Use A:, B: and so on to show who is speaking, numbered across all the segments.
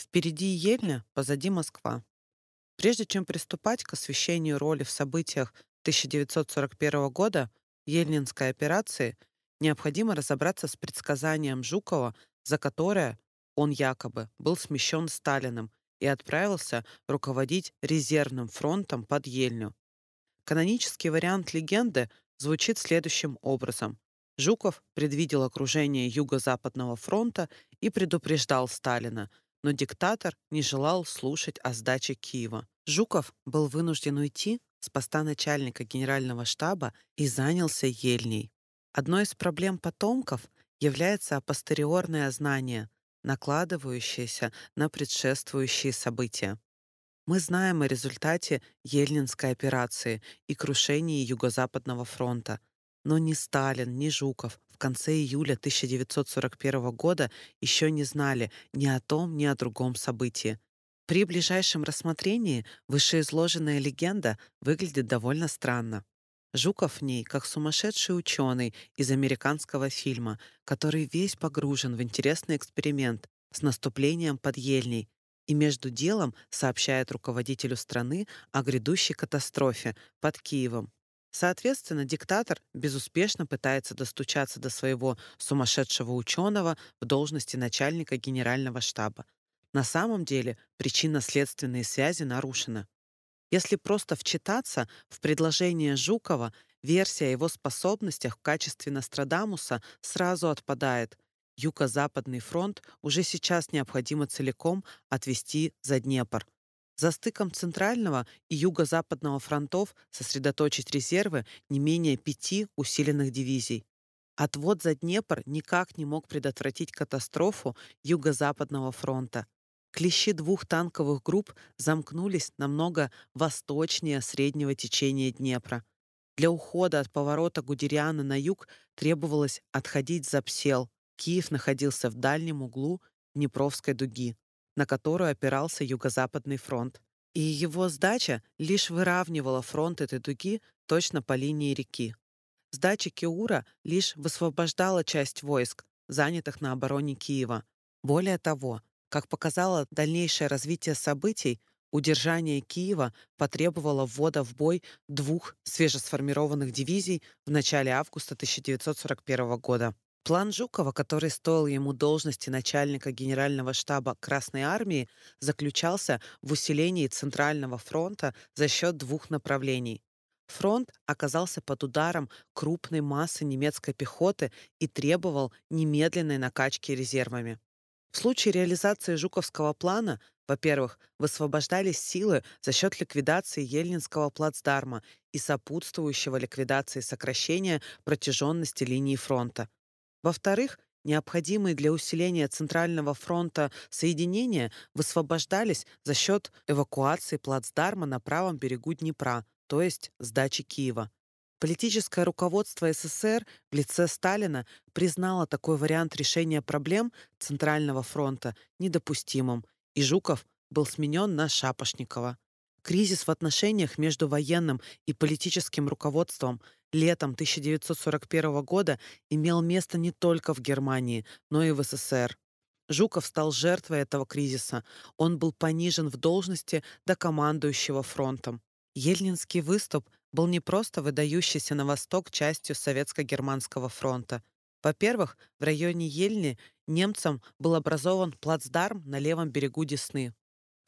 A: Впереди Ельня, позади Москва. Прежде чем приступать к освещению роли в событиях 1941 года Ельнинской операции, необходимо разобраться с предсказанием Жукова, за которое он якобы был смещен Сталиным и отправился руководить резервным фронтом под Ельню. Канонический вариант легенды звучит следующим образом. Жуков предвидел окружение Юго-Западного фронта и предупреждал Сталина – но диктатор не желал слушать о сдаче Киева. Жуков был вынужден уйти с поста начальника генерального штаба и занялся Ельней. Одной из проблем потомков является апостериорное знание, накладывающееся на предшествующие события. Мы знаем о результате Ельнинской операции и крушении Юго-Западного фронта, но ни Сталин, ни Жуков конце июля 1941 года еще не знали ни о том, ни о другом событии. При ближайшем рассмотрении вышеизложенная легенда выглядит довольно странно. Жуков в ней как сумасшедший ученый из американского фильма, который весь погружен в интересный эксперимент с наступлением под Ельней и между делом сообщает руководителю страны о грядущей катастрофе под Киевом, Соответственно, диктатор безуспешно пытается достучаться до своего сумасшедшего ученого в должности начальника генерального штаба. На самом деле причинно-следственные связи нарушены. Если просто вчитаться в предложение Жукова, версия о его способностях в качестве Нострадамуса сразу отпадает. Юго-Западный фронт уже сейчас необходимо целиком отвести за Днепр — за стыком Центрального и Юго-Западного фронтов сосредоточить резервы не менее пяти усиленных дивизий. Отвод за Днепр никак не мог предотвратить катастрофу Юго-Западного фронта. Клещи двух танковых групп замкнулись намного восточнее среднего течения Днепра. Для ухода от поворота Гудериана на юг требовалось отходить за Псел. Киев находился в дальнем углу Днепровской дуги на которую опирался Юго-Западный фронт. И его сдача лишь выравнивала фронт этой дуги точно по линии реки. Сдача Киура лишь высвобождала часть войск, занятых на обороне Киева. Более того, как показало дальнейшее развитие событий, удержание Киева потребовало ввода в бой двух свежесформированных дивизий в начале августа 1941 года. План Жукова, который стоил ему должности начальника генерального штаба Красной армии, заключался в усилении Центрального фронта за счет двух направлений. Фронт оказался под ударом крупной массы немецкой пехоты и требовал немедленной накачки резервами. В случае реализации Жуковского плана, во-первых, высвобождались силы за счет ликвидации Ельнинского плацдарма и сопутствующего ликвидации сокращения протяженности линии фронта. Во-вторых, необходимые для усиления Центрального фронта соединения высвобождались за счет эвакуации плацдарма на правом берегу Днепра, то есть сдачи Киева. Политическое руководство СССР в лице Сталина признало такой вариант решения проблем Центрального фронта недопустимым, и Жуков был сменен на Шапошникова. Кризис в отношениях между военным и политическим руководством летом 1941 года имел место не только в Германии, но и в СССР. Жуков стал жертвой этого кризиса. Он был понижен в должности до командующего фронтом. Ельнинский выступ был не просто выдающийся на восток частью Советско-германского фронта. Во-первых, в районе Ельни немцам был образован плацдарм на левом берегу Десны.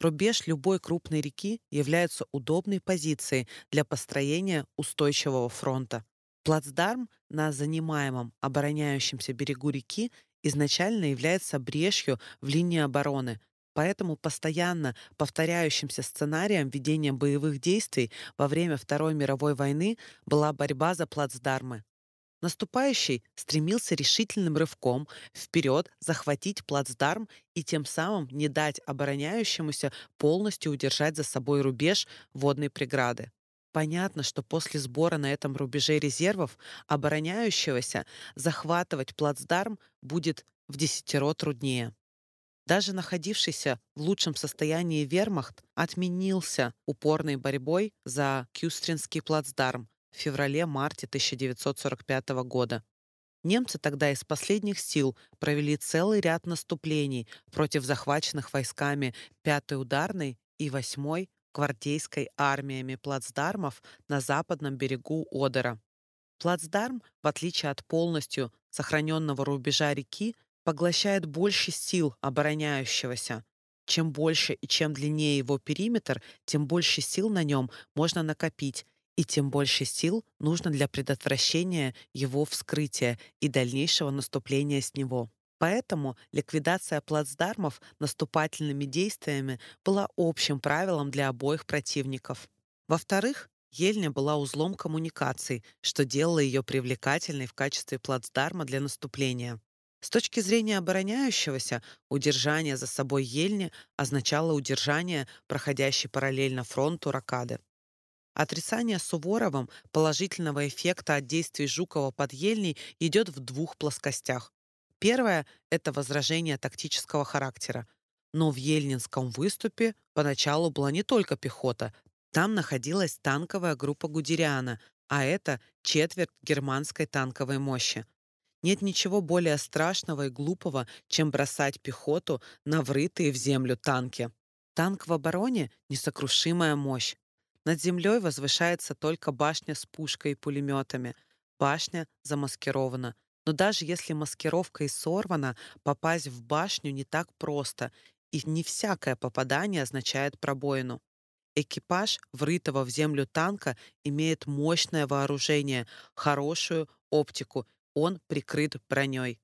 A: Рубеж любой крупной реки является удобной позицией для построения устойчивого фронта. Плацдарм на занимаемом обороняющемся берегу реки изначально является брешью в линии обороны, поэтому постоянно повторяющимся сценарием ведения боевых действий во время Второй мировой войны была борьба за плацдармы. Наступающий стремился решительным рывком вперед захватить плацдарм и тем самым не дать обороняющемуся полностью удержать за собой рубеж водной преграды. Понятно, что после сбора на этом рубеже резервов обороняющегося захватывать плацдарм будет в десятеро труднее. Даже находившийся в лучшем состоянии вермахт отменился упорной борьбой за Кюстринский плацдарм, в феврале-марте 1945 года. Немцы тогда из последних сил провели целый ряд наступлений против захваченных войсками 5-й ударной и 8-й гвардейской армиями плацдармов на западном берегу Одера. Плацдарм, в отличие от полностью сохраненного рубежа реки, поглощает больше сил обороняющегося. Чем больше и чем длиннее его периметр, тем больше сил на нем можно накопить, и тем больше сил нужно для предотвращения его вскрытия и дальнейшего наступления с него. Поэтому ликвидация плацдармов наступательными действиями была общим правилом для обоих противников. Во-вторых, Ельня была узлом коммуникаций, что делало ее привлекательной в качестве плацдарма для наступления. С точки зрения обороняющегося, удержание за собой Ельни означало удержание проходящей параллельно фронту ракады. Отрицание Суворовым положительного эффекта от действий Жукова под Ельней идет в двух плоскостях. Первое — это возражение тактического характера. Но в Ельнинском выступе поначалу была не только пехота. Там находилась танковая группа Гудериана, а это четверть германской танковой мощи. Нет ничего более страшного и глупого, чем бросать пехоту на врытые в землю танки. Танк в обороне — несокрушимая мощь. Над землей возвышается только башня с пушкой и пулеметами. Башня замаскирована. Но даже если маскировка и сорвана, попасть в башню не так просто, и не всякое попадание означает пробоину. Экипаж врытого в землю танка имеет мощное вооружение, хорошую оптику, он прикрыт броней.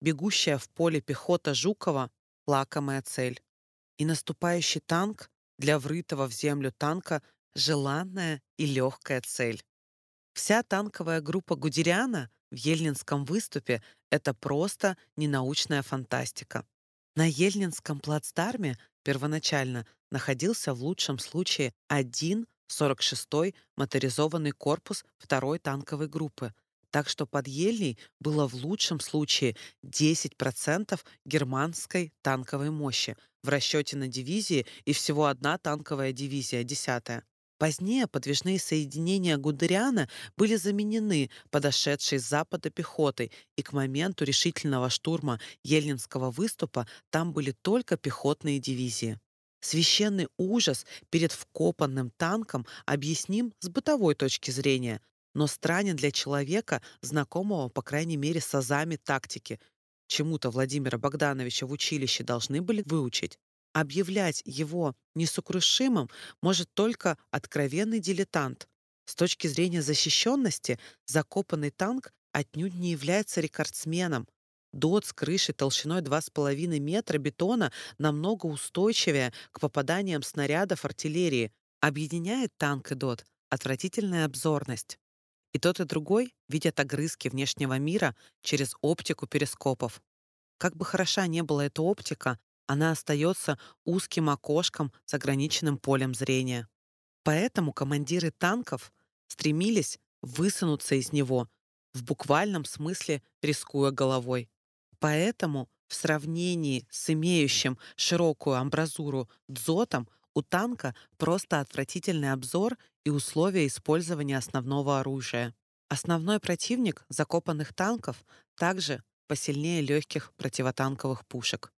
A: Бегущая в поле пехота Жукова — лакомая цель. И наступающий танк для врытого в землю танка желанная и легкая цель. Вся танковая группа Гудериана в Ельнинском выступе — это просто ненаучная фантастика. На Ельнинском плацдарме первоначально находился в лучшем случае один 46-й моторизованный корпус второй танковой группы, так что под Ельней было в лучшем случае 10% германской танковой мощи в расчете на дивизии и всего одна танковая дивизия, 10-я. Позднее подвижные соединения Гудериана были заменены подошедшей с запада пехотой, и к моменту решительного штурма Ельнинского выступа там были только пехотные дивизии. Священный ужас перед вкопанным танком объясним с бытовой точки зрения, но странен для человека, знакомого, по крайней мере, с азами тактики. Чему-то Владимира Богдановича в училище должны были выучить. Объявлять его несокрушимым может только откровенный дилетант. С точки зрения защищенности закопанный танк отнюдь не является рекордсменом. Дот с крышей толщиной 2,5 метра бетона намного устойчивее к попаданиям снарядов артиллерии. Объединяет танк и дот отвратительная обзорность. И тот, и другой видят огрызки внешнего мира через оптику перископов. Как бы хороша не была эта оптика, она остается узким окошком с ограниченным полем зрения. Поэтому командиры танков стремились высунуться из него, в буквальном смысле рискуя головой. Поэтому в сравнении с имеющим широкую амбразуру дзотом у танка просто отвратительный обзор и условия использования основного оружия. Основной противник закопанных танков также посильнее легких противотанковых пушек.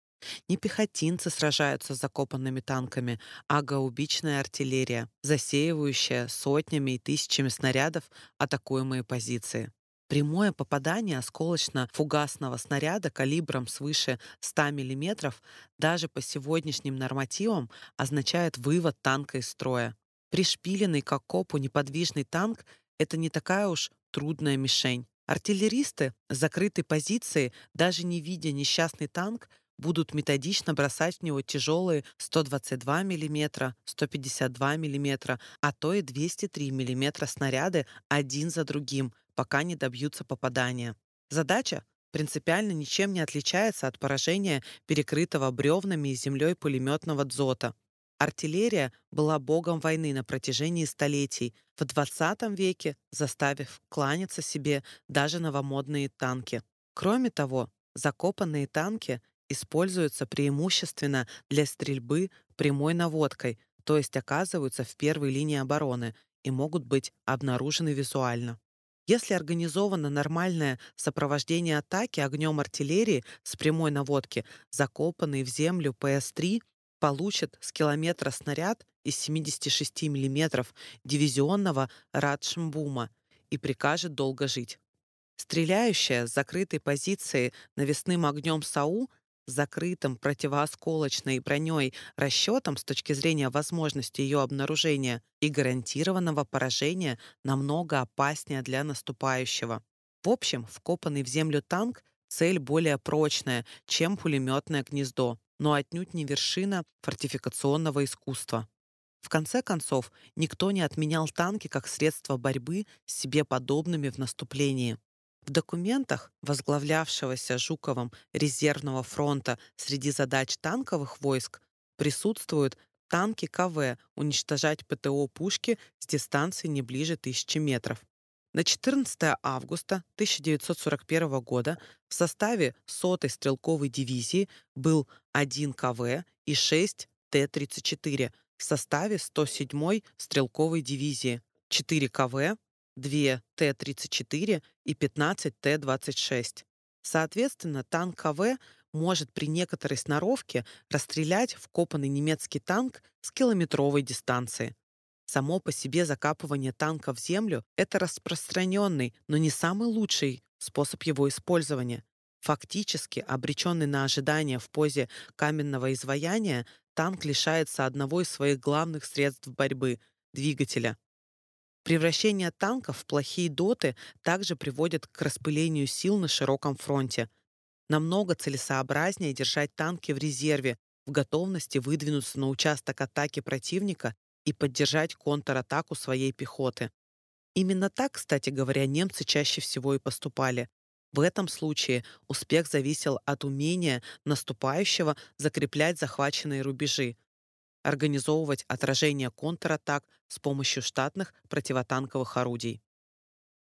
A: Не пехотинцы сражаются с закопанными танками, а гаубичная артиллерия, засеивающая сотнями и тысячами снарядов атакуемые позиции. Прямое попадание осколочно-фугасного снаряда калибром свыше 100 мм даже по сегодняшним нормативам означает вывод танка из строя. Пришпиленный к окопу неподвижный танк — это не такая уж трудная мишень. Артиллеристы с закрытой позиции, даже не видя несчастный танк, будут методично бросать в него тяжелые 122 мм, 152 мм, а то и 203 мм снаряды один за другим, пока не добьются попадания. Задача принципиально ничем не отличается от поражения перекрытого бревнами и землей пулеметного дзота. Артиллерия была богом войны на протяжении столетий, в 20 веке заставив кланяться себе даже новомодные танки. Кроме того, закопанные танки используются преимущественно для стрельбы прямой наводкой, то есть оказываются в первой линии обороны и могут быть обнаружены визуально. Если организовано нормальное сопровождение атаки огнем артиллерии с прямой наводки, закопанный в землю ПС-3 получит с километра снаряд из 76 мм дивизионного Радшмбума и прикажет долго жить. Стреляющая с закрытой позиции навесным огнем САУ закрытым противоосколочной броней расчетом с точки зрения возможности ее обнаружения и гарантированного поражения намного опаснее для наступающего. В общем, вкопанный в землю танк — цель более прочная, чем пулеметное гнездо, но отнюдь не вершина фортификационного искусства. В конце концов, никто не отменял танки как средство борьбы с себе подобными в наступлении. В документах возглавлявшегося Жуковым резервного фронта среди задач танковых войск присутствуют танки КВ уничтожать ПТО пушки с дистанции не ближе тысячи метров. На 14 августа 1941 года в составе 100-й стрелковой дивизии был 1 КВ и 6 Т-34 в составе 107-й стрелковой дивизии, 4 КВ, 2 Т-34 и 15 Т-26. Соответственно, танк КВ может при некоторой сноровке расстрелять вкопанный немецкий танк с километровой дистанции. Само по себе закапывание танка в землю — это распространенный, но не самый лучший способ его использования. Фактически, обреченный на ожидание в позе каменного изваяния, танк лишается одного из своих главных средств борьбы — двигателя. Превращение танков в плохие доты также приводит к распылению сил на широком фронте. Намного целесообразнее держать танки в резерве, в готовности выдвинуться на участок атаки противника и поддержать контратаку своей пехоты. Именно так, кстати говоря, немцы чаще всего и поступали. В этом случае успех зависел от умения наступающего закреплять захваченные рубежи, организовывать отражение контратак с помощью штатных противотанковых орудий.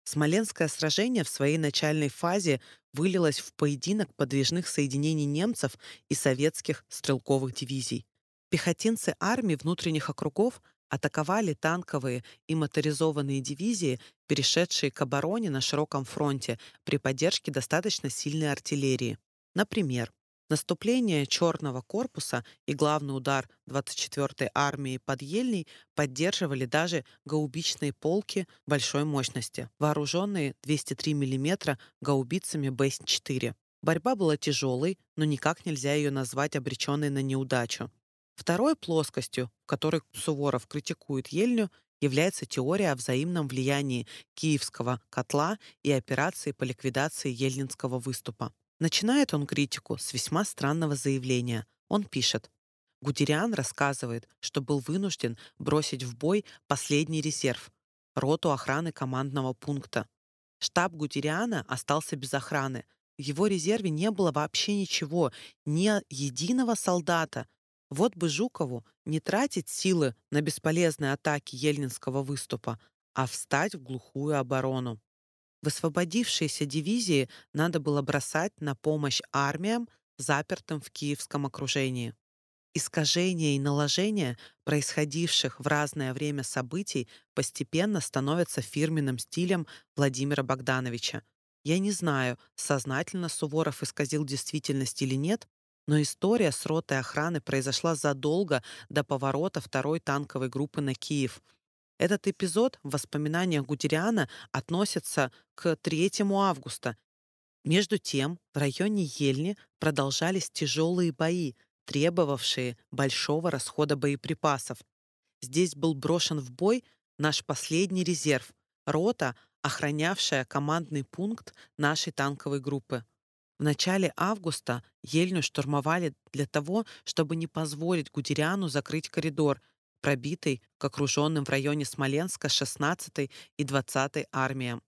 A: Смоленское сражение в своей начальной фазе вылилось в поединок подвижных соединений немцев и советских стрелковых дивизий. Пехотинцы армии внутренних округов атаковали танковые и моторизованные дивизии, перешедшие к обороне на широком фронте при поддержке достаточно сильной артиллерии. Например, Наступление Черного корпуса и главный удар 24-й армии под Ельней поддерживали даже гаубичные полки большой мощности, вооруженные 203 мм гаубицами БС-4. Борьба была тяжелой, но никак нельзя ее назвать обреченной на неудачу. Второй плоскостью, в которой Суворов критикует Ельню, является теория о взаимном влиянии киевского котла и операции по ликвидации ельнинского выступа. Начинает он критику с весьма странного заявления. Он пишет, Гудериан рассказывает, что был вынужден бросить в бой последний резерв — роту охраны командного пункта. Штаб Гудериана остался без охраны. В его резерве не было вообще ничего, ни единого солдата. Вот бы Жукову не тратить силы на бесполезные атаки Ельнинского выступа, а встать в глухую оборону. Высвободившиеся дивизии надо было бросать на помощь армиям, запертым в киевском окружении. Искажения и наложения, происходивших в разное время событий, постепенно становятся фирменным стилем Владимира Богдановича. Я не знаю, сознательно Суворов исказил действительность или нет, но история с ротой охраны произошла задолго до поворота второй танковой группы на Киев — этот эпизод в воспоминаниях Гудериана относится к 3 августа. Между тем, в районе Ельни продолжались тяжелые бои, требовавшие большого расхода боеприпасов. Здесь был брошен в бой наш последний резерв — рота, охранявшая командный пункт нашей танковой группы. В начале августа Ельню штурмовали для того, чтобы не позволить Гудериану закрыть коридор — пробитой к окруженным в районе Смоленска 16-й и 20-й армиям.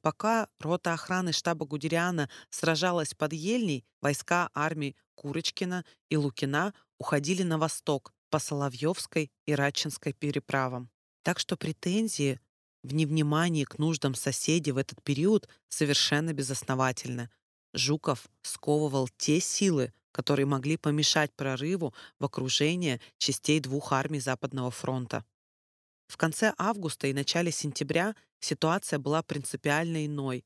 A: Пока рота охраны штаба Гудериана сражалась под Ельней, войска армий Курочкина и Лукина уходили на восток по Соловьевской и Радчинской переправам. Так что претензии в невнимании к нуждам соседей в этот период совершенно безосновательны. Жуков сковывал те силы, которые могли помешать прорыву в окружение частей двух армий Западного фронта. В конце августа и начале сентября ситуация была принципиально иной.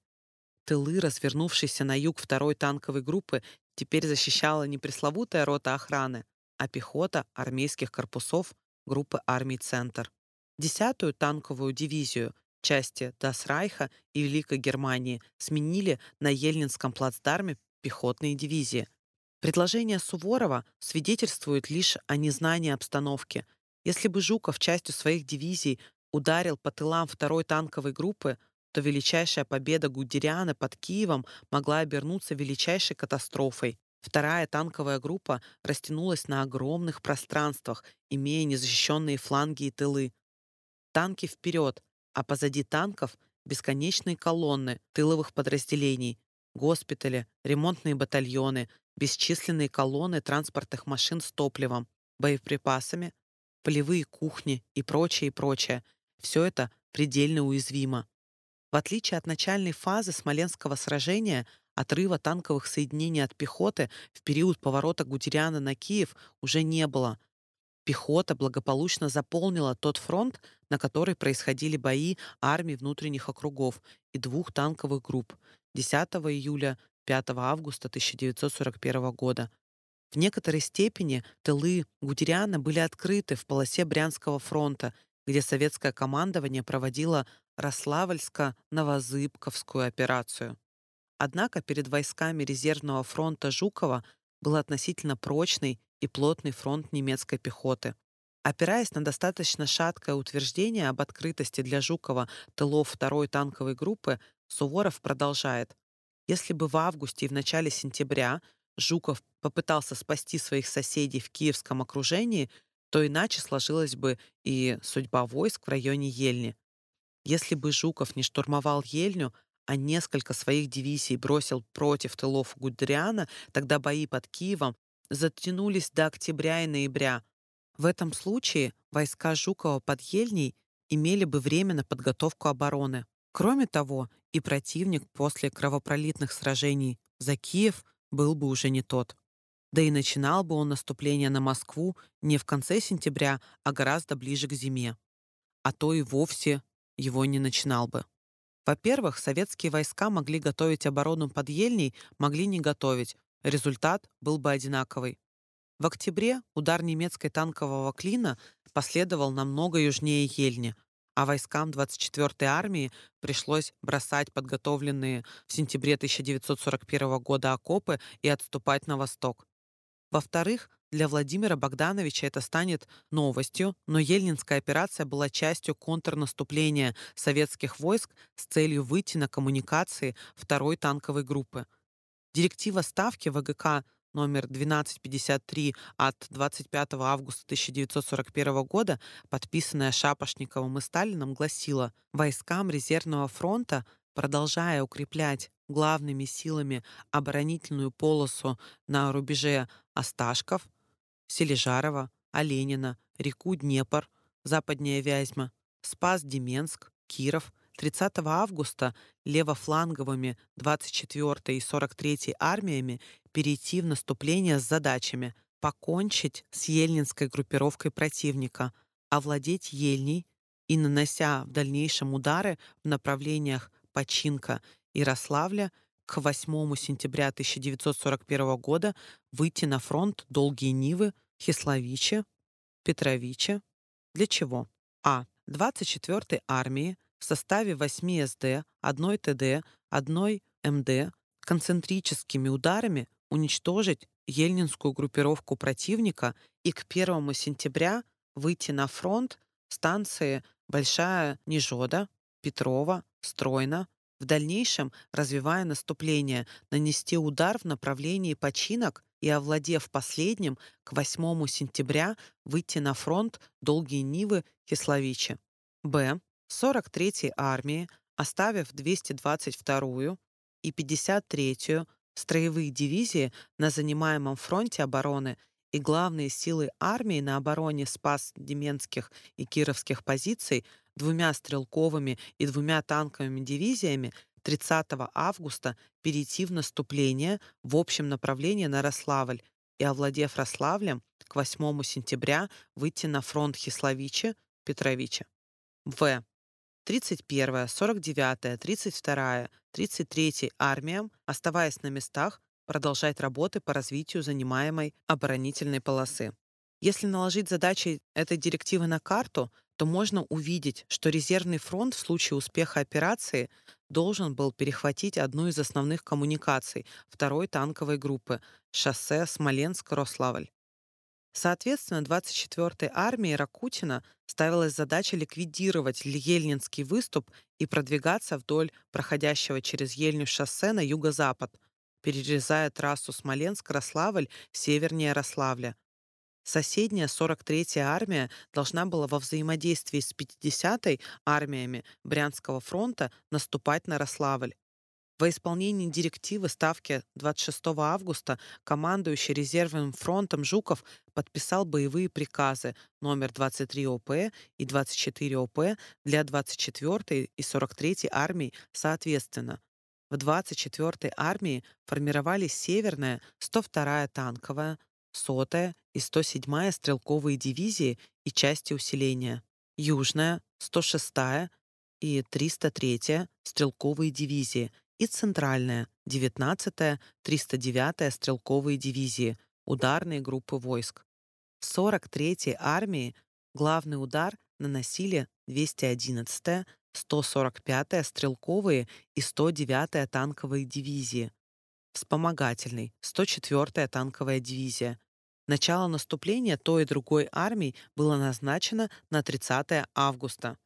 A: Тылы, развернувшиеся на юг второй танковой группы, теперь защищала не пресловутая рота охраны, а пехота армейских корпусов группы армий «Центр». Десятую танковую дивизию части Дасрайха и Великой Германии сменили на Ельнинском плацдарме пехотные дивизии. Предложение Суворова свидетельствует лишь о незнании обстановки. Если бы Жуков частью своих дивизий ударил по тылам второй танковой группы, то величайшая победа Гудериана под Киевом могла обернуться величайшей катастрофой. Вторая танковая группа растянулась на огромных пространствах, имея незащищенные фланги и тылы. Танки вперед, а позади танков бесконечные колонны тыловых подразделений, госпитали, ремонтные батальоны, бесчисленные колонны транспортных машин с топливом, боеприпасами, полевые кухни и прочее, и прочее. Все это предельно уязвимо. В отличие от начальной фазы Смоленского сражения, отрыва танковых соединений от пехоты в период поворота Гудериана на Киев уже не было. Пехота благополучно заполнила тот фронт, на который происходили бои армий внутренних округов и двух танковых групп 10 июля 5 августа 1941 года. В некоторой степени тылы Гудериана были открыты в полосе Брянского фронта, где советское командование проводило Рославльско-Новозыбковскую операцию. Однако перед войсками резервного фронта Жукова был относительно прочный и плотный фронт немецкой пехоты. Опираясь на достаточно шаткое утверждение об открытости для Жукова тылов второй танковой группы, Суворов продолжает. Если бы в августе и в начале сентября Жуков попытался спасти своих соседей в киевском окружении, то иначе сложилась бы и судьба войск в районе Ельни. Если бы Жуков не штурмовал Ельню, а несколько своих дивизий бросил против тылов Гудериана, тогда бои под Киевом затянулись до октября и ноября. В этом случае войска Жукова под Ельней имели бы время на подготовку обороны. Кроме того, и противник после кровопролитных сражений за Киев был бы уже не тот. Да и начинал бы он наступление на Москву не в конце сентября, а гораздо ближе к зиме. А то и вовсе его не начинал бы. Во-первых, советские войска могли готовить оборону под Ельней, могли не готовить. Результат был бы одинаковый. В октябре удар немецкой танкового клина последовал намного южнее Ельни, а войскам 24-й армии пришлось бросать подготовленные в сентябре 1941 года окопы и отступать на восток. Во-вторых, для Владимира Богдановича это станет новостью, но Ельнинская операция была частью контрнаступления советских войск с целью выйти на коммуникации второй танковой группы. Директива Ставки ВГК номер 1253 от 25 августа 1941 года, подписанная Шапошниковым и Сталином, гласила «Войскам резервного фронта, продолжая укреплять главными силами оборонительную полосу на рубеже Осташков, Сележарова, Оленина, реку Днепр, западнее Вязьма, Спас-Деменск, Киров. 30 августа левофланговыми 24 и 43 армиями перейти в наступление с задачами покончить с ельнинской группировкой противника, овладеть Ельней и, нанося в дальнейшем удары в направлениях Починка, Ярославля, к 8 сентября 1941 года выйти на фронт Долгие Нивы, Хисловичи, Петровичи. Для чего? А. 24-й армии в составе 8 СД, 1 ТД, 1 МД концентрическими ударами уничтожить ельнинскую группировку противника и к 1 сентября выйти на фронт станции Большая Нежода, Петрова, Стройна, в дальнейшем, развивая наступление, нанести удар в направлении починок и, овладев последним, к 8 сентября выйти на фронт Долгие Нивы Кисловичи. Б. 43-й армии, оставив 222-ю и 53-ю строевые дивизии на занимаемом фронте обороны и главные силы армии на обороне Спас-Деменских и Кировских позиций двумя стрелковыми и двумя танковыми дивизиями 30 августа перейти в наступление в общем направлении на Рославль и, овладев Рославлем, к 8 сентября выйти на фронт Хисловичи, Петровича. В. 31, 49, 32, 33 армиям, оставаясь на местах, продолжать работы по развитию занимаемой оборонительной полосы. Если наложить задачи этой директивы на карту, то можно увидеть, что резервный фронт в случае успеха операции должен был перехватить одну из основных коммуникаций второй танковой группы — шоссе Смоленск-Рославль. Соответственно, 24-й армии Ракутина ставилась задача ликвидировать Ельнинский выступ и продвигаться вдоль проходящего через Ельню шоссе на юго-запад, перерезая трассу Смоленск-Рославль севернее Рославля. Соседняя 43-я армия должна была во взаимодействии с 50-й армиями Брянского фронта наступать на Рославль. Во исполнении директивы ставки 26 августа командующий резервным фронтом Жуков подписал боевые приказы номер 23 ОП и 24 ОП для 24 и 43 армий соответственно. В 24 армии формировались Северная, 102-я танковая, 100-я и 107-я стрелковые дивизии и части усиления, Южная, 106-я и 303-я стрелковые дивизии и Центральная, 19-я, 309-я стрелковые дивизии, ударные группы войск. В 43-й армии главный удар наносили 211-я, 145-я стрелковые и 109-я танковые дивизии, вспомогательный 104-я танковая дивизия. Начало наступления той и другой армий было назначено на 30 августа.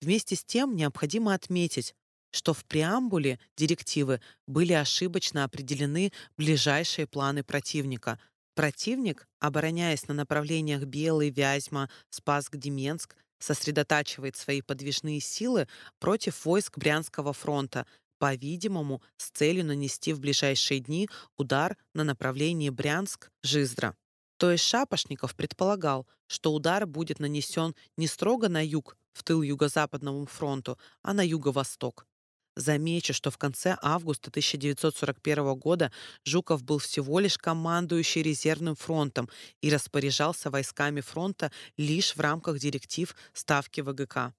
A: Вместе с тем необходимо отметить, что в преамбуле директивы были ошибочно определены ближайшие планы противника. Противник, обороняясь на направлениях Белый, Вязьма, Спасск-Деменск, сосредотачивает свои подвижные силы против войск Брянского фронта, по-видимому, с целью нанести в ближайшие дни удар на направлении Брянск-Жиздра. То есть Шапошников предполагал, что удар будет нанесен не строго на юг, в тыл Юго-Западному фронту, а на юго-восток. Замечу, что в конце августа 1941 года Жуков был всего лишь командующий резервным фронтом и распоряжался войсками фронта лишь в рамках директив Ставки ВГК.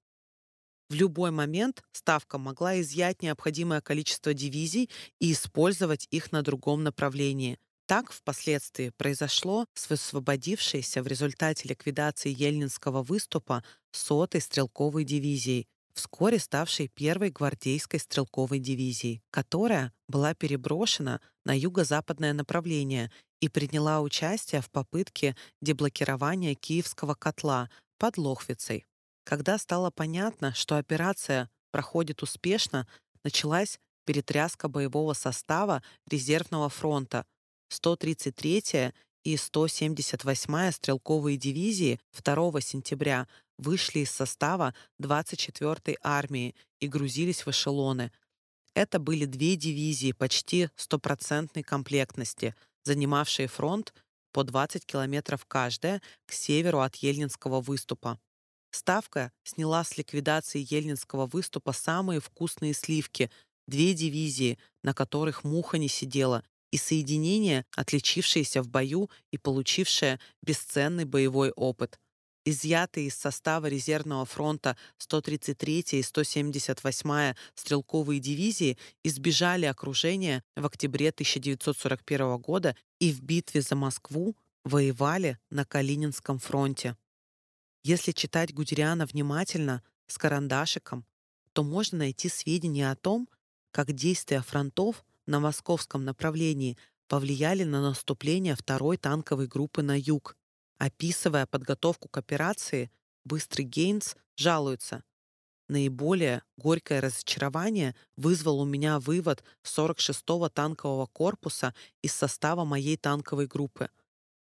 A: В любой момент Ставка могла изъять необходимое количество дивизий и использовать их на другом направлении. Так впоследствии произошло с высвободившейся в результате ликвидации Ельнинского выступа сотой стрелковой дивизией, вскоре ставшей первой гвардейской стрелковой дивизией, которая была переброшена на юго-западное направление и приняла участие в попытке деблокирования Киевского котла под Лохвицей. Когда стало понятно, что операция проходит успешно, началась перетряска боевого состава резервного фронта. 133-я и 178-я стрелковые дивизии 2 сентября вышли из состава 24-й армии и грузились в эшелоны. Это были две дивизии почти стопроцентной комплектности, занимавшие фронт по 20 километров каждая к северу от Ельнинского выступа. Ставка сняла с ликвидации Ельнинского выступа самые вкусные сливки, две дивизии, на которых муха не сидела, и соединение, отличившееся в бою и получившее бесценный боевой опыт изъятые из состава резервного фронта 133-я и 178-я стрелковые дивизии избежали окружения в октябре 1941 года и в битве за Москву воевали на Калининском фронте. Если читать Гудериана внимательно, с карандашиком, то можно найти сведения о том, как действия фронтов на московском направлении повлияли на наступление второй танковой группы на юг, Описывая подготовку к операции, Быстрый Гейнс жалуется. Наиболее горькое разочарование вызвал у меня вывод 46-го танкового корпуса из состава моей танковой группы.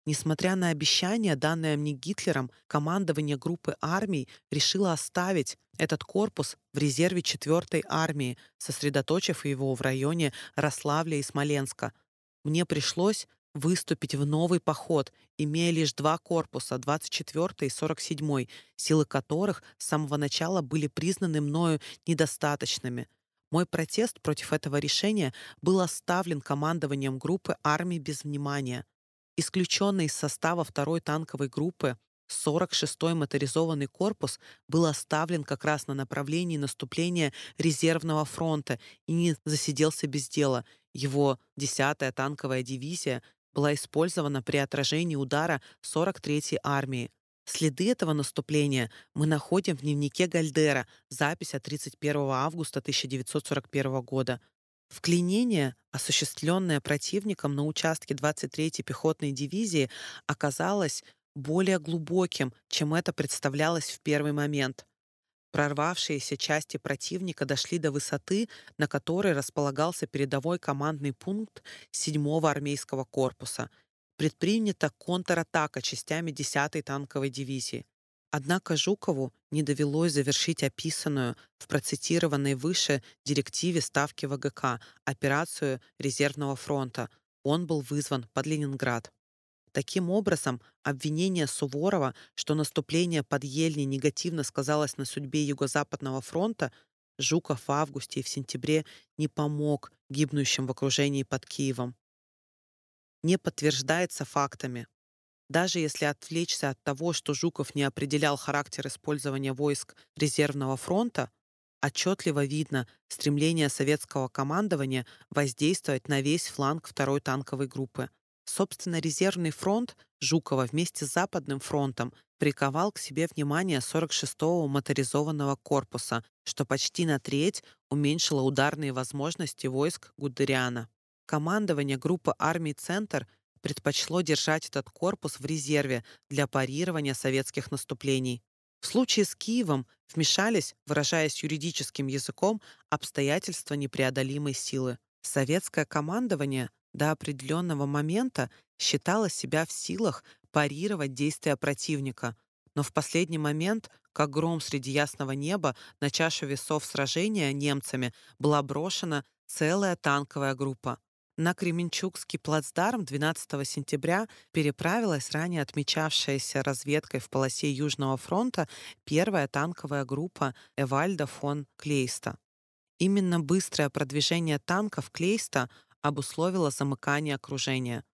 A: Несмотря на обещания, данное мне Гитлером, командование группы армий решило оставить этот корпус в резерве 4-й армии, сосредоточив его в районе Рославля и Смоленска. Мне пришлось выступить в новый поход, имея лишь два корпуса, 24 и 47, силы которых с самого начала были признаны мною недостаточными. Мой протест против этого решения был оставлен командованием группы армий без внимания. Исключенный из состава второй танковой группы 46-й моторизованный корпус был оставлен как раз на направлении наступления резервного фронта и не засиделся без дела. Его 10-я танковая дивизия была использована при отражении удара 43-й армии. Следы этого наступления мы находим в дневнике Гальдера, запись от 31 августа 1941 года. Вклинение, осуществленное противником на участке 23-й пехотной дивизии, оказалось более глубоким, чем это представлялось в первый момент. Прорвавшиеся части противника дошли до высоты, на которой располагался передовой командный пункт 7-го армейского корпуса. Предпринята контратака частями 10-й танковой дивизии. Однако Жукову не довелось завершить описанную в процитированной выше директиве Ставки ВГК операцию резервного фронта. Он был вызван под Ленинград. Таким образом, обвинение Суворова, что наступление под Ельни негативно сказалось на судьбе Юго-Западного фронта, Жуков в августе и в сентябре не помог гибнущим в окружении под Киевом. Не подтверждается фактами. Даже если отвлечься от того, что Жуков не определял характер использования войск резервного фронта, отчетливо видно стремление советского командования воздействовать на весь фланг второй танковой группы – Собственно, резервный фронт Жукова вместе с Западным фронтом приковал к себе внимание 46-го моторизованного корпуса, что почти на треть уменьшило ударные возможности войск Гудериана. Командование группы армий «Центр» предпочло держать этот корпус в резерве для парирования советских наступлений. В случае с Киевом вмешались, выражаясь юридическим языком, обстоятельства непреодолимой силы. Советское командование до определенного момента считала себя в силах парировать действия противника, но в последний момент, как гром среди ясного неба, на чашу весов сражения немцами была брошена целая танковая группа. На Кременчугский плацдарм 12 сентября переправилась ранее отмечавшаяся разведкой в полосе Южного фронта первая танковая группа Эвальда фон Клейста. Именно быстрое продвижение танков Клейста обусловило замыкание окружения.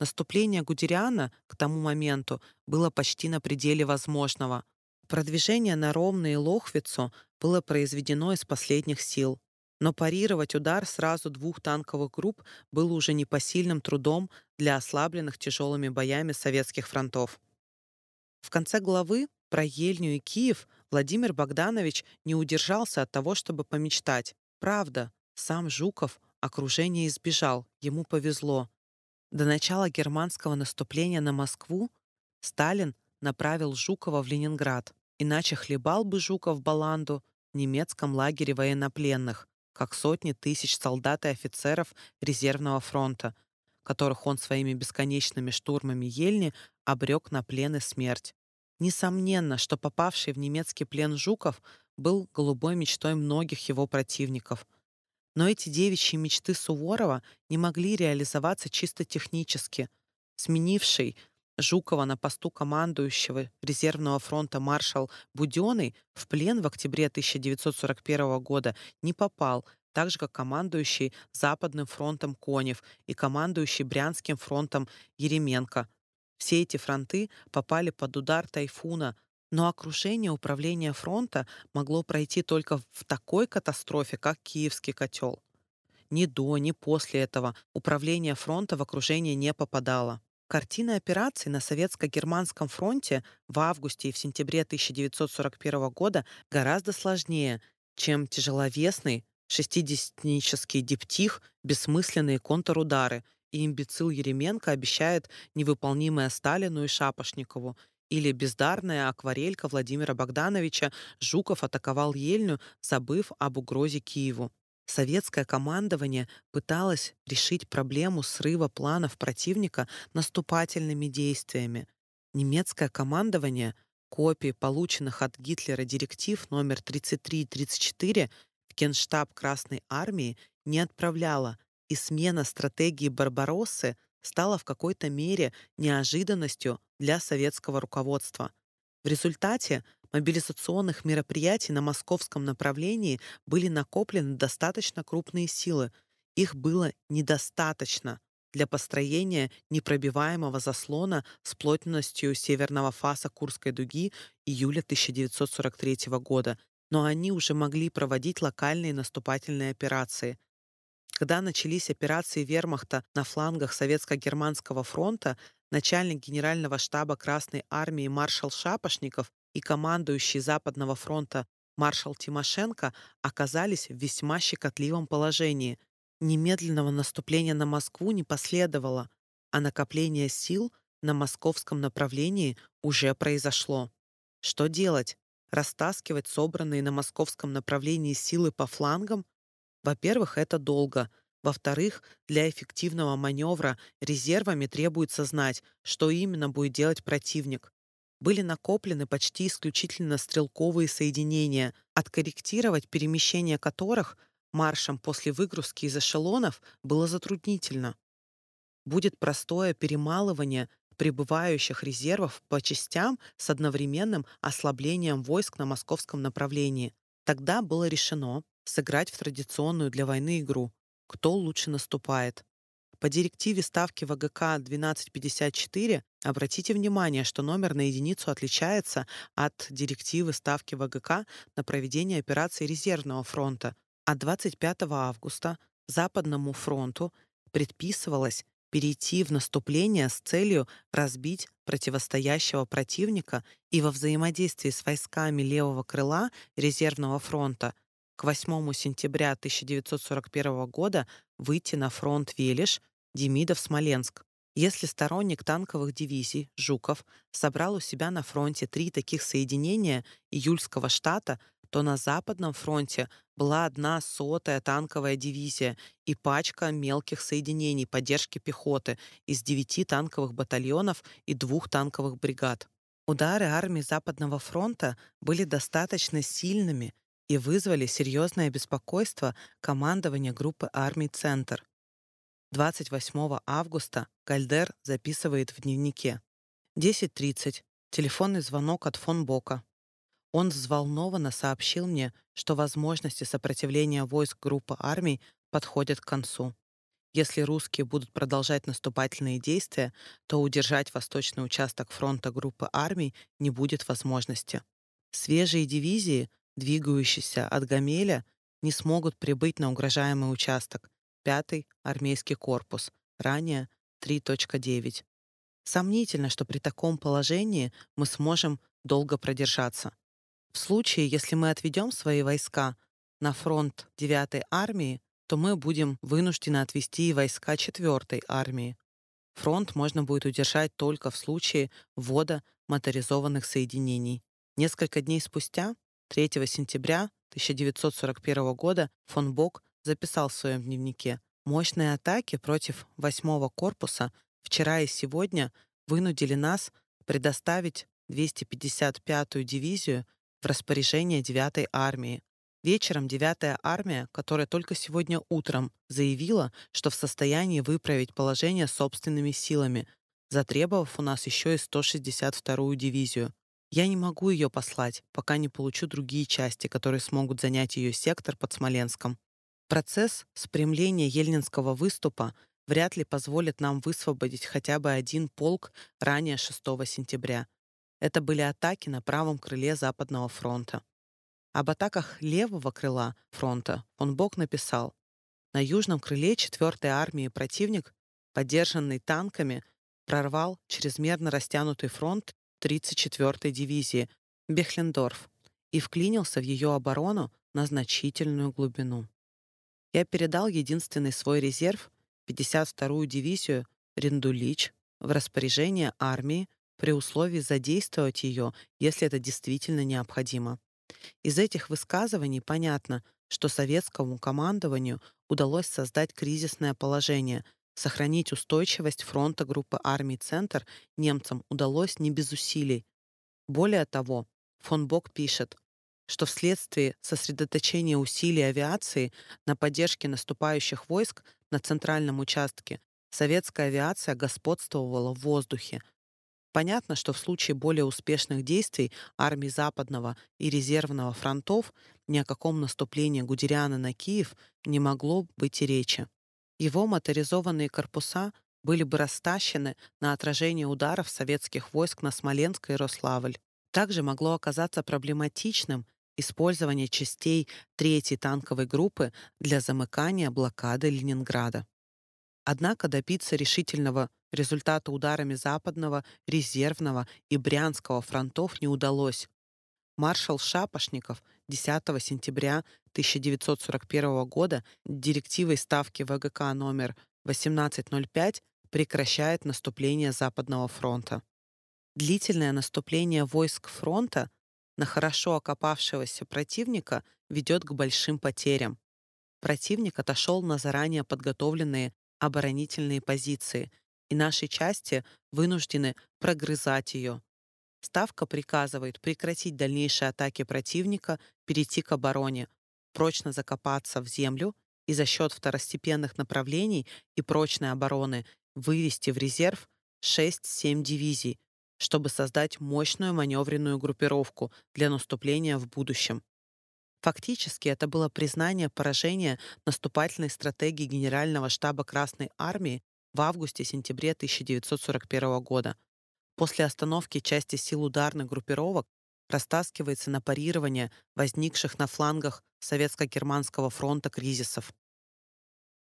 A: Наступление Гудериана к тому моменту было почти на пределе возможного. Продвижение на Ромны и Лохвицу было произведено из последних сил. Но парировать удар сразу двух танковых групп было уже непосильным трудом для ослабленных тяжелыми боями советских фронтов. В конце главы про Ельню и Киев Владимир Богданович не удержался от того, чтобы помечтать. Правда, сам Жуков Окружение избежал, ему повезло. До начала германского наступления на Москву Сталин направил Жукова в Ленинград, иначе хлебал бы Жуков Баланду в немецком лагере военнопленных, как сотни тысяч солдат и офицеров резервного фронта, которых он своими бесконечными штурмами Ельни обрек на плен и смерть. Несомненно, что попавший в немецкий плен Жуков был голубой мечтой многих его противников — но эти девичьи мечты Суворова не могли реализоваться чисто технически. Сменивший Жукова на посту командующего резервного фронта маршал Буденный в плен в октябре 1941 года не попал, так же как командующий Западным фронтом Конев и командующий Брянским фронтом Еременко. Все эти фронты попали под удар тайфуна, но окружение управления фронта могло пройти только в такой катастрофе, как Киевский котел. Ни до, ни после этого управление фронта в окружение не попадало. Картина операций на Советско-Германском фронте в августе и в сентябре 1941 года гораздо сложнее, чем тяжеловесный шестидесятнический диптих, бессмысленные контрудары, и имбецил Еременко обещает невыполнимое Сталину и Шапошникову, или бездарная акварелька Владимира Богдановича Жуков атаковал Ельню, забыв об угрозе Киеву. Советское командование пыталось решить проблему срыва планов противника наступательными действиями. Немецкое командование копии полученных от Гитлера директив номер 33 и 34 в Генштаб Красной Армии не отправляло, и смена стратегии Барбароссы стала в какой-то мере неожиданностью для советского руководства. В результате мобилизационных мероприятий на московском направлении были накоплены достаточно крупные силы. Их было недостаточно. для построения непробиваемого заслона с плотностью северного фаса Курской дуги июля 1943 года, но они уже могли проводить локальные наступательные операции. Когда начались операции вермахта на флангах Советско-Германского фронта, начальник Генерального штаба Красной армии маршал Шапошников и командующий Западного фронта маршал Тимошенко оказались в весьма щекотливом положении. Немедленного наступления на Москву не последовало, а накопление сил на московском направлении уже произошло. Что делать? Растаскивать собранные на московском направлении силы по флангам? Во-первых, это долго. Во-вторых, для эффективного маневра резервами требуется знать, что именно будет делать противник были накоплены почти исключительно стрелковые соединения, откорректировать перемещение которых маршем после выгрузки из эшелонов было затруднительно. Будет простое перемалывание прибывающих резервов по частям с одновременным ослаблением войск на московском направлении. Тогда было решено сыграть в традиционную для войны игру «Кто лучше наступает?». По директиве ставки ВГК 1254 обратите внимание, что номер на единицу отличается от директивы ставки ВГК на проведение операции резервного фронта. А 25 августа Западному фронту предписывалось перейти в наступление с целью разбить противостоящего противника и во взаимодействии с войсками левого крыла резервного фронта к 8 сентября 1941 года выйти на фронт Велиш Демидов-Смоленск. Если сторонник танковых дивизий Жуков собрал у себя на фронте три таких соединения июльского штата, то на Западном фронте была одна сотая танковая дивизия и пачка мелких соединений поддержки пехоты из девяти танковых батальонов и двух танковых бригад. Удары армии Западного фронта были достаточно сильными и вызвали серьезное беспокойство командования группы армий «Центр». 28 августа Гальдер записывает в дневнике. 10.30. Телефонный звонок от фон Бока. Он взволнованно сообщил мне, что возможности сопротивления войск группы армий подходят к концу. Если русские будут продолжать наступательные действия, то удержать восточный участок фронта группы армий не будет возможности. Свежие дивизии, двигающиеся от Гамеля, не смогут прибыть на угрожаемый участок, Пятый армейский корпус, ранее 3.9. Сомнительно, что при таком положении мы сможем долго продержаться. В случае, если мы отведем свои войска на фронт 9-й армии, то мы будем вынуждены отвести и войска 4-й армии. Фронт можно будет удержать только в случае ввода моторизованных соединений. Несколько дней спустя, 3 сентября 1941 года, фон Бок записал в своем дневнике. Мощные атаки против 8-го корпуса вчера и сегодня вынудили нас предоставить 255-ю дивизию в распоряжение 9-й армии. Вечером 9-я армия, которая только сегодня утром заявила, что в состоянии выправить положение собственными силами, затребовав у нас еще и 162-ю дивизию. Я не могу ее послать, пока не получу другие части, которые смогут занять ее сектор под Смоленском. Процесс спрямления ельнинского выступа вряд ли позволит нам высвободить хотя бы один полк ранее 6 сентября. Это были атаки на правом крыле Западного фронта. Об атаках левого крыла фронта фон Бок написал «На южном крыле 4-й армии противник, поддержанный танками, прорвал чрезмерно растянутый фронт 34-й дивизии Бехлендорф и вклинился в ее оборону на значительную глубину. Я передал единственный свой резерв, 52-ю дивизию Риндулич, в распоряжение армии при условии задействовать ее, если это действительно необходимо. Из этих высказываний понятно, что советскому командованию удалось создать кризисное положение, сохранить устойчивость фронта группы армий «Центр» немцам удалось не без усилий. Более того, фон Бок пишет, что вследствие сосредоточения усилий авиации на поддержке наступающих войск на центральном участке советская авиация господствовала в воздухе. Понятно, что в случае более успешных действий армий Западного и Резервного фронтов ни о каком наступлении Гудериана на Киев не могло быть и речи. Его моторизованные корпуса были бы растащены на отражение ударов советских войск на Смоленск и Рославль. Также могло оказаться проблематичным использование частей третьей танковой группы для замыкания блокады Ленинграда. Однако добиться решительного результата ударами Западного, Резервного и Брянского фронтов не удалось. Маршал Шапошников 10 сентября 1941 года директивой Ставки ВГК номер 1805 прекращает наступление Западного фронта. Длительное наступление войск фронта на хорошо окопавшегося противника ведет к большим потерям. Противник отошел на заранее подготовленные оборонительные позиции, и наши части вынуждены прогрызать ее. Ставка приказывает прекратить дальнейшие атаки противника, перейти к обороне, прочно закопаться в землю и за счет второстепенных направлений и прочной обороны вывести в резерв 6-7 дивизий, чтобы создать мощную маневренную группировку для наступления в будущем. Фактически это было признание поражения наступательной стратегии Генерального штаба Красной Армии в августе-сентябре 1941 года. После остановки части сил ударных группировок растаскивается на парирование возникших на флангах Советско-Германского фронта кризисов.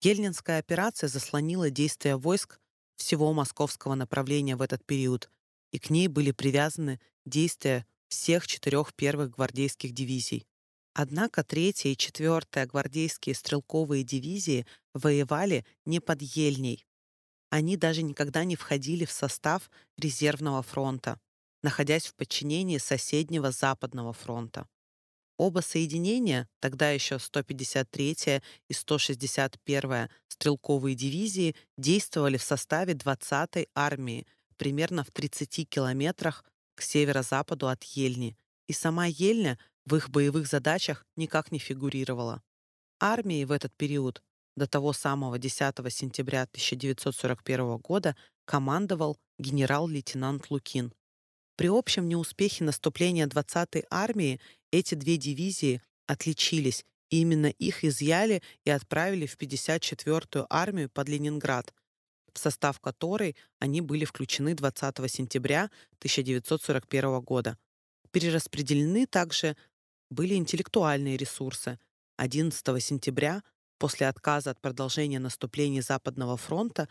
A: Ельнинская операция заслонила действия войск всего московского направления в этот период, и к ней были привязаны действия всех четырех первых гвардейских дивизий. Однако третья и четвертая гвардейские стрелковые дивизии воевали не под Ельней. Они даже никогда не входили в состав резервного фронта, находясь в подчинении соседнего Западного фронта. Оба соединения, тогда еще 153-я и 161-я стрелковые дивизии, действовали в составе 20-й армии примерно в 30 километрах к северо-западу от Ельни, и сама Ельня в их боевых задачах никак не фигурировала. Армией в этот период, до того самого 10 сентября 1941 года, командовал генерал-лейтенант Лукин. При общем неуспехе наступления 20-й армии эти две дивизии отличились, и именно их изъяли и отправили в 54-ю армию под Ленинград, в состав которой они были включены 20 сентября 1941 года. Перераспределены также были интеллектуальные ресурсы. 11 сентября, после отказа от продолжения наступления Западного фронта,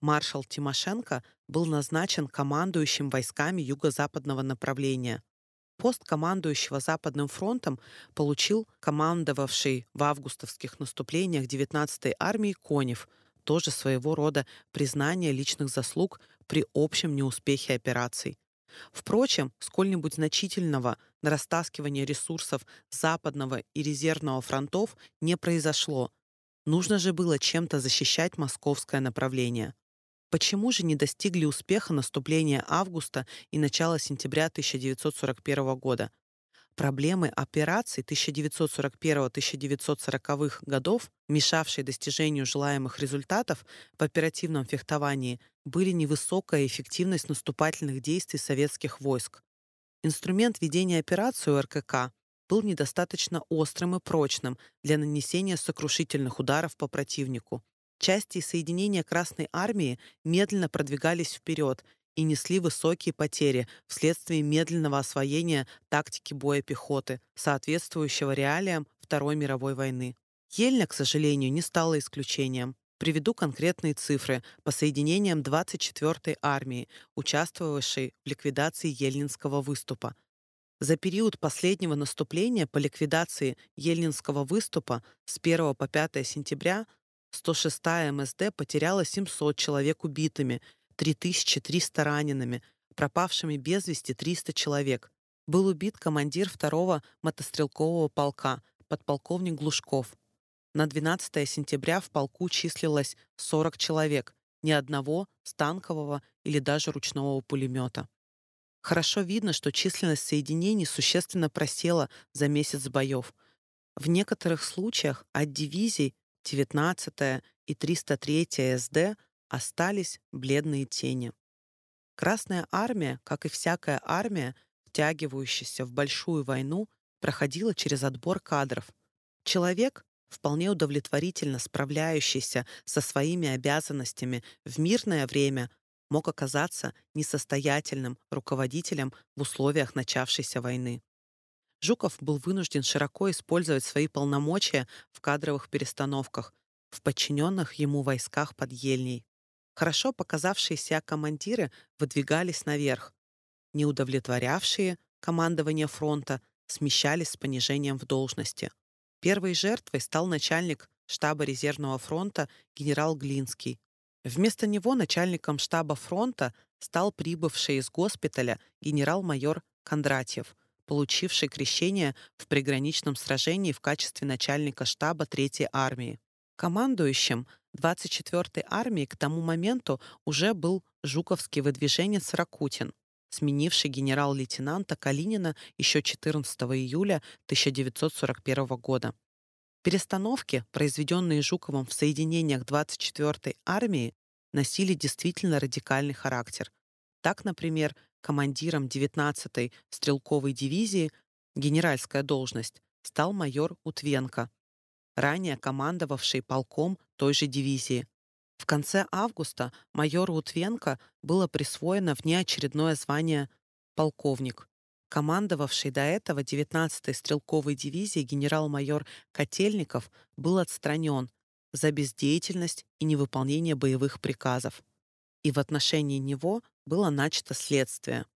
A: маршал Тимошенко был назначен командующим войсками юго-западного направления. Пост командующего Западным фронтом получил командовавший в августовских наступлениях 19-й армии Конев – тоже своего рода признание личных заслуг при общем неуспехе операций. Впрочем, сколь-нибудь значительного на растаскивание ресурсов западного и резервного фронтов не произошло. Нужно же было чем-то защищать московское направление. Почему же не достигли успеха наступления августа и начала сентября 1941 года? Проблемы операций 1941-1940-х годов, мешавшие достижению желаемых результатов в оперативном фехтовании, были невысокая эффективность наступательных действий советских войск. Инструмент ведения операции РКК был недостаточно острым и прочным для нанесения сокрушительных ударов по противнику. Части и соединения Красной Армии медленно продвигались вперед и несли высокие потери вследствие медленного освоения тактики боя пехоты, соответствующего реалиям Второй мировой войны. Ельня, к сожалению, не стала исключением. Приведу конкретные цифры по соединениям 24-й армии, участвовавшей в ликвидации Ельнинского выступа. За период последнего наступления по ликвидации Ельнинского выступа с 1 по 5 сентября 106-я МСД потеряла 700 человек убитыми 3300 ранеными, пропавшими без вести 300 человек. Был убит командир второго мотострелкового полка, подполковник Глушков. На 12 сентября в полку числилось 40 человек, ни одного станкового или даже ручного пулемета. Хорошо видно, что численность соединений существенно просела за месяц боев. В некоторых случаях от дивизий 19 и 303 СД остались бледные тени. Красная армия, как и всякая армия, втягивающаяся в большую войну, проходила через отбор кадров. Человек, вполне удовлетворительно справляющийся со своими обязанностями в мирное время, мог оказаться несостоятельным руководителем в условиях начавшейся войны. Жуков был вынужден широко использовать свои полномочия в кадровых перестановках в подчиненных ему войсках под Ельней. Хорошо показавшие себя командиры выдвигались наверх. Неудовлетворявшие командование фронта смещались с понижением в должности. Первой жертвой стал начальник штаба резервного фронта генерал Глинский. Вместо него начальником штаба фронта стал прибывший из госпиталя генерал-майор Кондратьев, получивший крещение в приграничном сражении в качестве начальника штаба Третьей армии. Командующим 24-й армией к тому моменту уже был жуковский выдвиженец Ракутин, сменивший генерал-лейтенанта Калинина еще 14 июля 1941 года. Перестановки, произведенные Жуковым в соединениях 24-й армии, носили действительно радикальный характер. Так, например, командиром 19-й стрелковой дивизии генеральская должность стал майор Утвенко, ранее командовавший полком той же дивизии. В конце августа майору Утвенко было присвоено внеочередное звание «полковник». Командовавший до этого 19-й стрелковой дивизии генерал-майор Котельников был отстранен за бездеятельность и невыполнение боевых приказов. И в отношении него было начато следствие.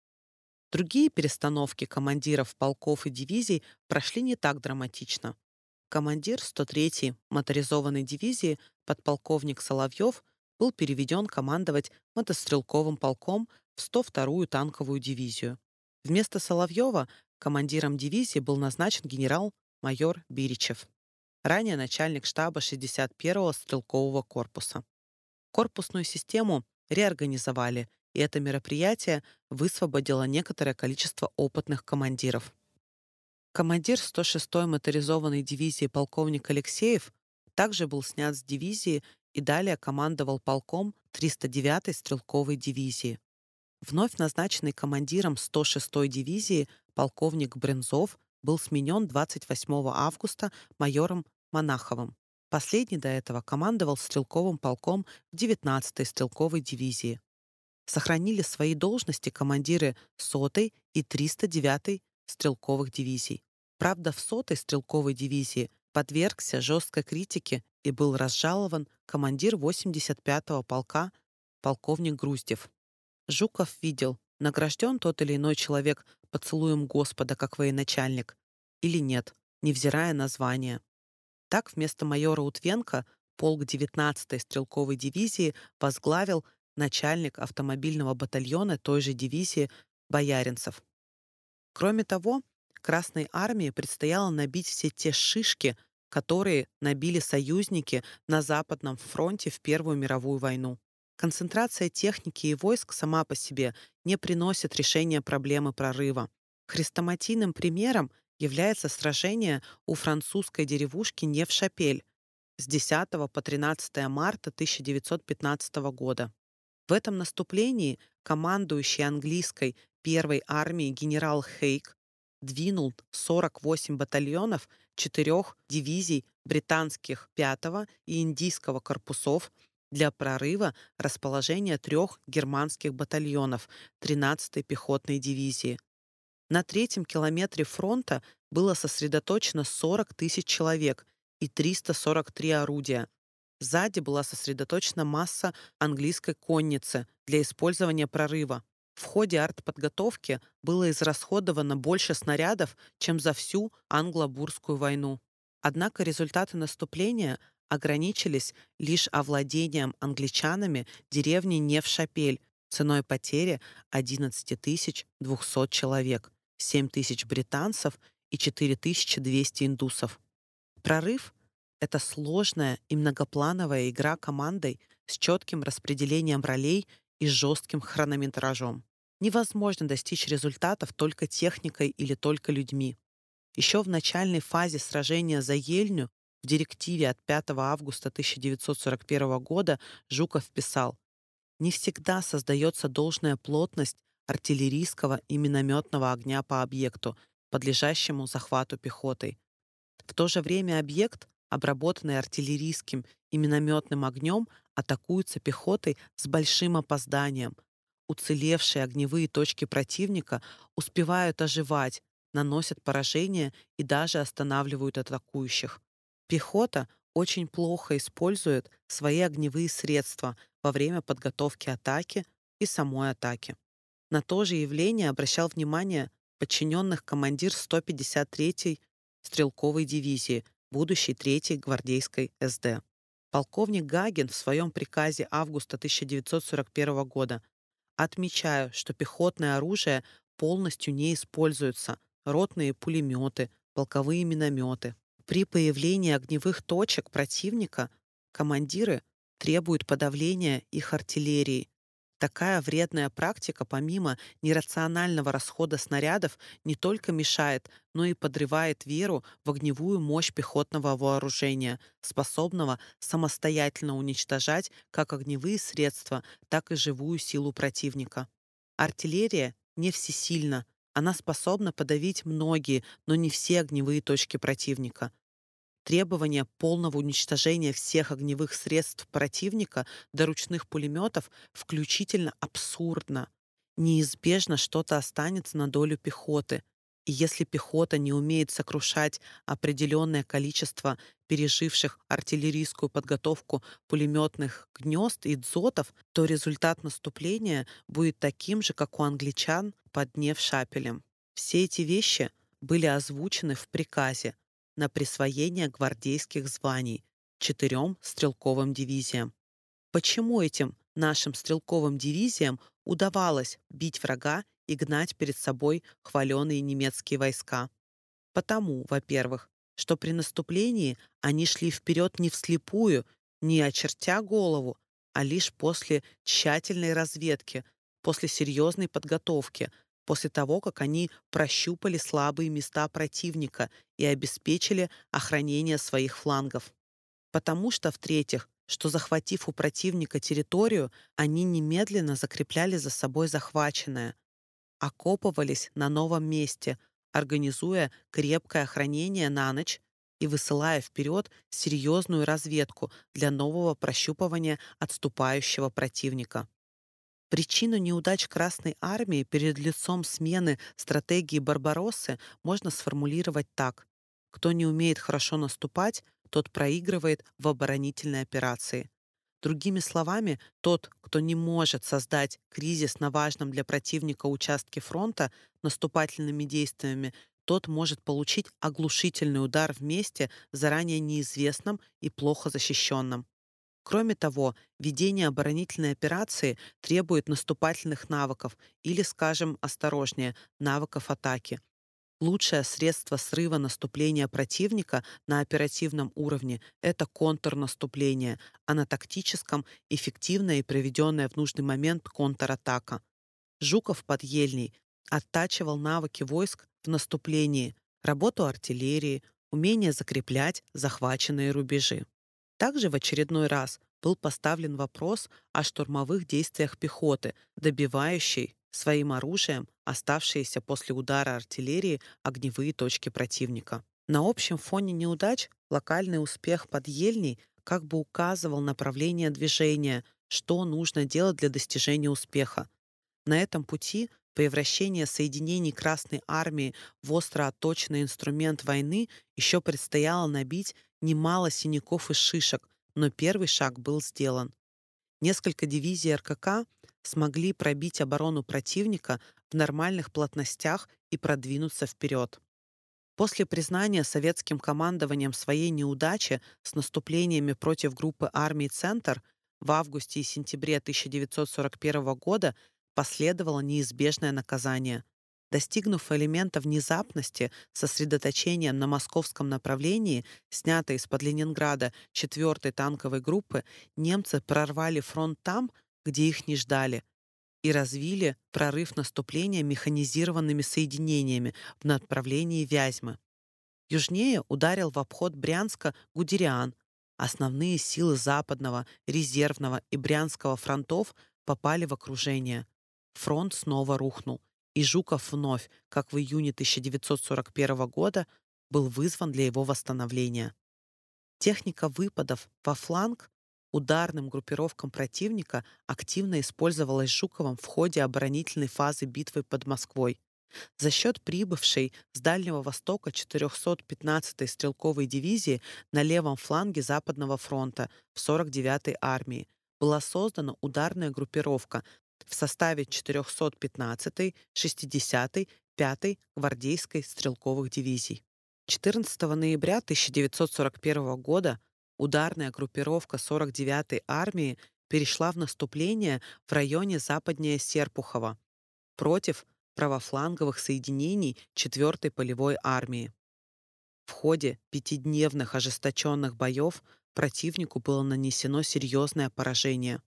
A: Другие перестановки командиров полков и дивизий прошли не так драматично. Командир 103-й моторизованной дивизии подполковник Соловьев был переведен командовать мотострелковым полком в 102-ю танковую дивизию. Вместо Соловьева командиром дивизии был назначен генерал-майор Биричев, ранее начальник штаба 61-го стрелкового корпуса. Корпусную систему реорганизовали, и это мероприятие высвободило некоторое количество опытных командиров. Командир 106-й моторизованной дивизии полковник Алексеев также был снят с дивизии и далее командовал полком 309-й стрелковой дивизии. Вновь назначенный командиром 106-й дивизии полковник Брензов был сменен 28 августа майором Монаховым. Последний до этого командовал стрелковым полком в 19-й стрелковой дивизии. Сохранили свои должности командиры 100-й и 309-й стрелковых дивизий. Правда, в сотой стрелковой дивизии подвергся жесткой критике и был разжалован командир 85-го полка полковник Груздев. Жуков видел, награжден тот или иной человек поцелуем Господа как военачальник или нет, невзирая на звание. Так вместо майора Утвенко полк 19-й стрелковой дивизии возглавил начальник автомобильного батальона той же дивизии Бояринцев. Кроме того, Красной армии предстояло набить все те шишки, которые набили союзники на Западном фронте в Первую мировую войну. Концентрация техники и войск сама по себе не приносит решения проблемы прорыва. Хрестоматийным примером является сражение у французской деревушки Невшапель с 10 по 13 марта 1915 года. В этом наступлении командующий английской первой армией генерал Хейк двинул 48 батальонов четырех дивизий британских 5 и индийского корпусов для прорыва расположения трех германских батальонов 13-й пехотной дивизии. На третьем километре фронта было сосредоточено 40 тысяч человек и 343 орудия. Сзади была сосредоточена масса английской конницы для использования прорыва. В ходе артподготовки было израсходовано больше снарядов, чем за всю англо-бурскую войну. Однако результаты наступления ограничились лишь овладением англичанами деревни Невшапель ценой потери 11 200 человек, 7 тысяч британцев и 4200 индусов. Прорыв — это сложная и многоплановая игра командой с четким распределением ролей и жестким хронометражом. Невозможно достичь результатов только техникой или только людьми. Еще в начальной фазе сражения за Ельню в директиве от 5 августа 1941 года Жуков писал «Не всегда создается должная плотность артиллерийского и минометного огня по объекту, подлежащему захвату пехотой. В то же время объект обработанные артиллерийским и минометным огнем, атакуются пехотой с большим опозданием. Уцелевшие огневые точки противника успевают оживать, наносят поражение и даже останавливают атакующих. Пехота очень плохо использует свои огневые средства во время подготовки атаки и самой атаки. На то же явление обращал внимание подчиненных командир 153-й стрелковой дивизии, будущей 3-й гвардейской СД. Полковник Гагин в своем приказе августа 1941 года отмечаю, что пехотное оружие полностью не используется, ротные пулеметы, полковые минометы. При появлении огневых точек противника командиры требуют подавления их артиллерии, Такая вредная практика, помимо нерационального расхода снарядов, не только мешает, но и подрывает веру в огневую мощь пехотного вооружения, способного самостоятельно уничтожать как огневые средства, так и живую силу противника. Артиллерия не всесильна, она способна подавить многие, но не все огневые точки противника. Требование полного уничтожения всех огневых средств противника до ручных пулеметов включительно абсурдно. Неизбежно что-то останется на долю пехоты. И если пехота не умеет сокрушать определенное количество переживших артиллерийскую подготовку пулеметных гнезд и дзотов, то результат наступления будет таким же, как у англичан под Невшапелем. Все эти вещи были озвучены в приказе, на присвоение гвардейских званий четырем стрелковым дивизиям. Почему этим нашим стрелковым дивизиям удавалось бить врага и гнать перед собой хваленые немецкие войска? Потому, во-первых, что при наступлении они шли вперед не вслепую, не очертя голову, а лишь после тщательной разведки, после серьезной подготовки, после того, как они прощупали слабые места противника и обеспечили охранение своих флангов. Потому что, в-третьих, что захватив у противника территорию, они немедленно закрепляли за собой захваченное, окопывались на новом месте, организуя крепкое охранение на ночь и высылая вперед серьезную разведку для нового прощупывания отступающего противника. Причину неудач Красной Армии перед лицом смены стратегии Барбароссы можно сформулировать так. Кто не умеет хорошо наступать, тот проигрывает в оборонительной операции. Другими словами, тот, кто не может создать кризис на важном для противника участке фронта наступательными действиями, тот может получить оглушительный удар в месте, заранее неизвестном и плохо защищенном. Кроме того, ведение оборонительной операции требует наступательных навыков или, скажем, осторожнее, навыков атаки. Лучшее средство срыва наступления противника на оперативном уровне — это контрнаступление, а на тактическом — эффективная и проведенная в нужный момент контратака. Жуков под Ельней оттачивал навыки войск в наступлении, работу артиллерии, умение закреплять захваченные рубежи. Также в очередной раз был поставлен вопрос о штурмовых действиях пехоты, добивающей своим оружием оставшиеся после удара артиллерии огневые точки противника. На общем фоне неудач локальный успех под Ельней как бы указывал направление движения, что нужно делать для достижения успеха. На этом пути превращение соединений Красной Армии в остро отточенный инструмент войны еще предстояло набить немало синяков и шишек, но первый шаг был сделан. Несколько дивизий РКК смогли пробить оборону противника в нормальных плотностях и продвинуться вперед. После признания советским командованием своей неудачи с наступлениями против группы армий «Центр» в августе и сентябре 1941 года последовало неизбежное наказание — Достигнув элемента внезапности сосредоточением на московском направлении, снятой из-под Ленинграда 4-й танковой группы, немцы прорвали фронт там, где их не ждали, и развили прорыв наступления механизированными соединениями в направлении Вязьмы. Южнее ударил в обход Брянска Гудериан. Основные силы Западного, Резервного и Брянского фронтов попали в окружение. Фронт снова рухнул и Жуков вновь, как в июне 1941 года, был вызван для его восстановления. Техника выпадов во фланг ударным группировкам противника активно использовалась Жуковым в ходе оборонительной фазы битвы под Москвой. За счет прибывшей с Дальнего Востока 415-й стрелковой дивизии на левом фланге Западного фронта в 49-й армии была создана ударная группировка в составе 415-й, 60-й, 5-й гвардейской стрелковых дивизий. 14 ноября 1941 года ударная группировка 49-й армии перешла в наступление в районе западнее Серпухова против правофланговых соединений 4-й полевой армии. В ходе пятидневных ожесточенных боев противнику было нанесено серьезное поражение.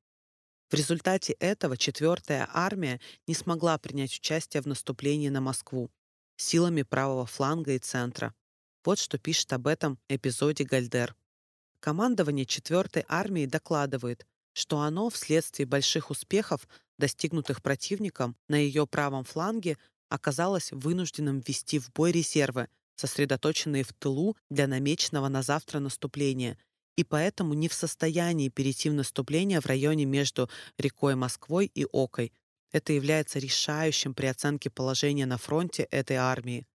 A: В результате этого 4-я армия не смогла принять участие в наступлении на Москву силами правого фланга и центра. Вот что пишет об этом эпизоде Гальдер. Командование 4-й армии докладывает, что оно вследствие больших успехов достигнутых противником на ее правом фланге, оказалось вынужденным ввести в бой резервы, сосредоточенные в тылу для намеченного на завтра наступления, и поэтому не в состоянии перейти в наступление в районе между рекой Москвой и Окой. Это является решающим при оценке положения на фронте этой армии.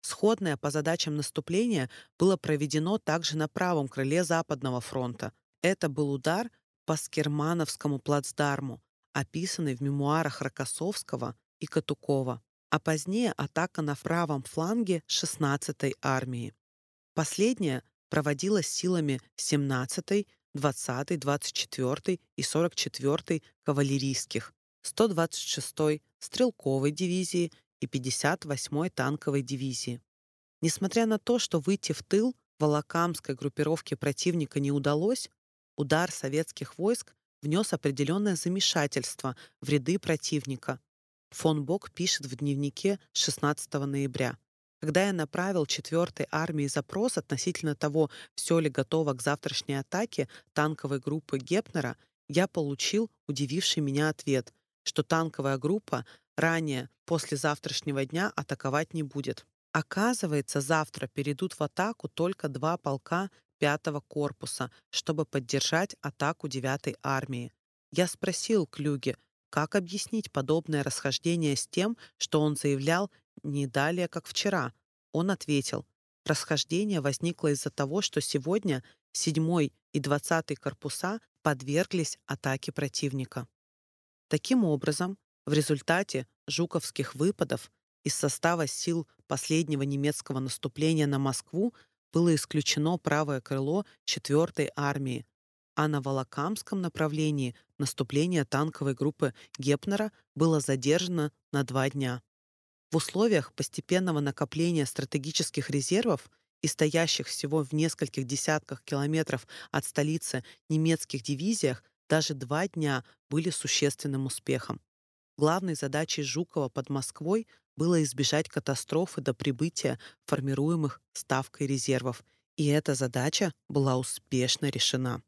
A: Сходное по задачам наступления было проведено также на правом крыле Западного фронта. Это был удар по Скермановскому плацдарму, описанный в мемуарах Рокоссовского и Катукова, а позднее атака на правом фланге 16-й армии. Последняя проводилась силами 17-й, 20-й, 24-й и 44-й кавалерийских, 126-й стрелковой дивизии и 58-й танковой дивизии. Несмотря на то, что выйти в тыл Волокамской группировке противника не удалось, удар советских войск внес определенное замешательство в ряды противника. Фон Бок пишет в дневнике 16 ноября. Когда я направил 4-й армии запрос относительно того, все ли готово к завтрашней атаке танковой группы Гепнера, я получил удививший меня ответ, что танковая группа ранее, после завтрашнего дня, атаковать не будет. Оказывается, завтра перейдут в атаку только два полка пятого корпуса, чтобы поддержать атаку девятой армии. Я спросил Клюге, как объяснить подобное расхождение с тем, что он заявлял не далее, как вчера. Он ответил, расхождение возникло из-за того, что сегодня 7 и 20 корпуса подверглись атаке противника. Таким образом, в результате жуковских выпадов из состава сил последнего немецкого наступления на Москву было исключено правое крыло 4-й армии, а на Волокамском направлении наступление танковой группы Гепнера было задержано на два дня. В условиях постепенного накопления стратегических резервов и стоящих всего в нескольких десятках километров от столицы немецких дивизиях даже два дня были существенным успехом. Главной задачей Жукова под Москвой было избежать катастрофы до прибытия формируемых ставкой резервов, и эта задача была успешно решена.